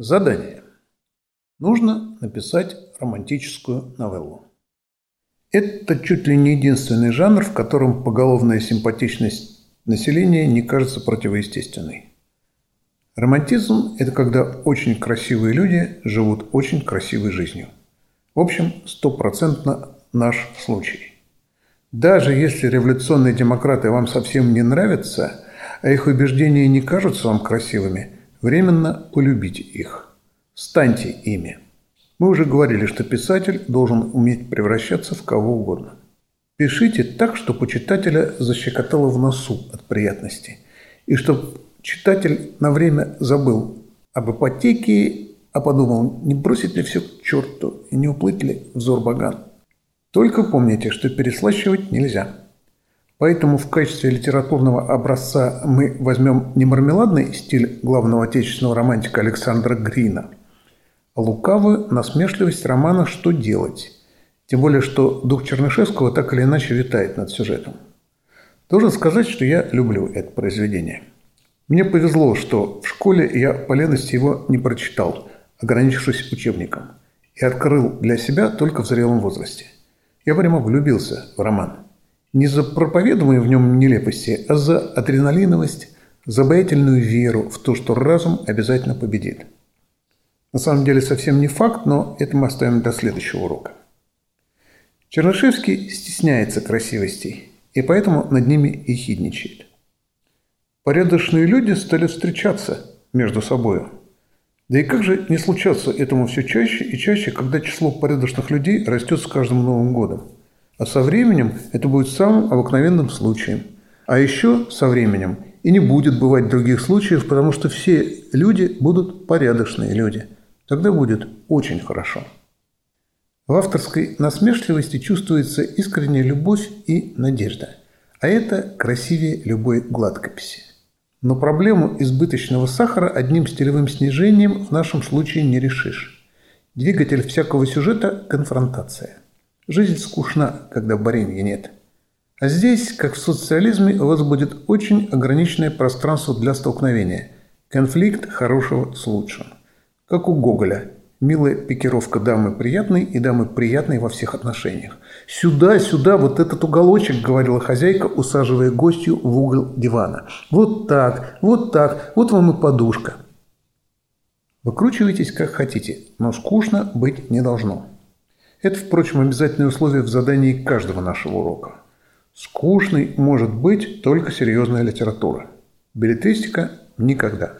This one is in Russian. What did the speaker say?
Задание. Нужно написать романтическую новеллу. Это чуть ли не единственный жанр, в котором поголовная симпатичность населения не кажется противоестественной. Романтизм – это когда очень красивые люди живут очень красивой жизнью. В общем, стопроцентно наш случай. Даже если революционные демократы вам совсем не нравятся, а их убеждения не кажутся вам красивыми – Временно полюбите их. Станьте ими. Мы уже говорили, что писатель должен уметь превращаться в кого угодно. Пишите так, чтобы у читателя защекотало в носу от приятности. И чтобы читатель на время забыл об ипотеке, а подумал, не бросить ли все к черту и не уплыть ли в Зорбаган. Только помните, что переслащивать нельзя. Поэтому в качестве литературного образца мы возьмем не мармеладный стиль главного отечественного романтика Александра Грина, а лукавую насмешливость романа «Что делать?». Тем более, что дух Чернышевского так или иначе витает над сюжетом. Должен сказать, что я люблю это произведение. Мне повезло, что в школе я по лености его не прочитал, ограничившись учебником, и открыл для себя только в зрелом возрасте. Я прямо влюбился в роман – не за проповедуемые в нем нелепости, а за адреналиновость, за обаятельную веру в то, что разум обязательно победит. На самом деле совсем не факт, но это мы оставим до следующего урока. Чернышевский стесняется красивостей, и поэтому над ними и хидничает. Порядочные люди стали встречаться между собой. Да и как же не случаться этому все чаще и чаще, когда число порядочных людей растет с каждым Новым годом? А со временем это будет самым обыкновенным случаем. А еще со временем и не будет бывать других случаев, потому что все люди будут порядочные люди. Тогда будет очень хорошо. В авторской насмешливости чувствуется искренняя любовь и надежда. А это красивее любой гладкописи. Но проблему избыточного сахара одним стилевым снижением в нашем случае не решишь. Двигатель всякого сюжета – конфронтация – Жизнь скучна, когда борения нет. А здесь, как в социализме, у вас будет очень ограниченное пространство для столкновения. Конфликт хорошего с лучшим. Как у Гоголя. Милая пикировка дамы приятной и дамы приятной во всех отношениях. «Сюда, сюда, вот этот уголочек», — говорила хозяйка, усаживая гостью в угол дивана. «Вот так, вот так, вот вам и подушка». Выкручивайтесь как хотите, но скучно быть не должно. Это, впрочем, обязательное условие в задании каждого нашего урока. Скучной может быть только серьезная литература. Билетристика – никогда.